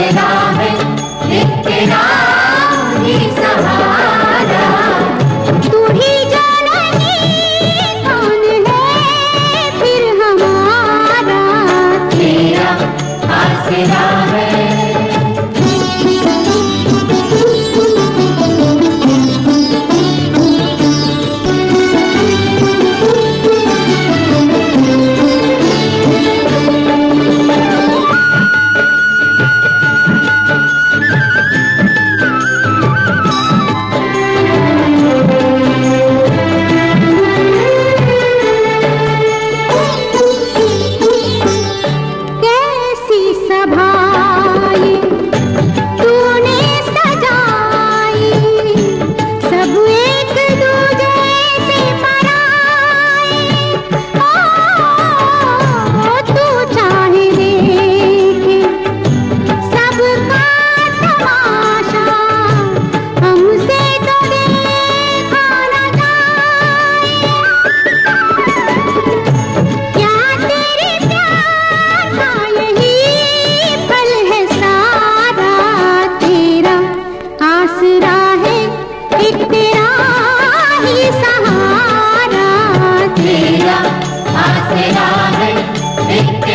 Navidad.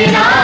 Krishna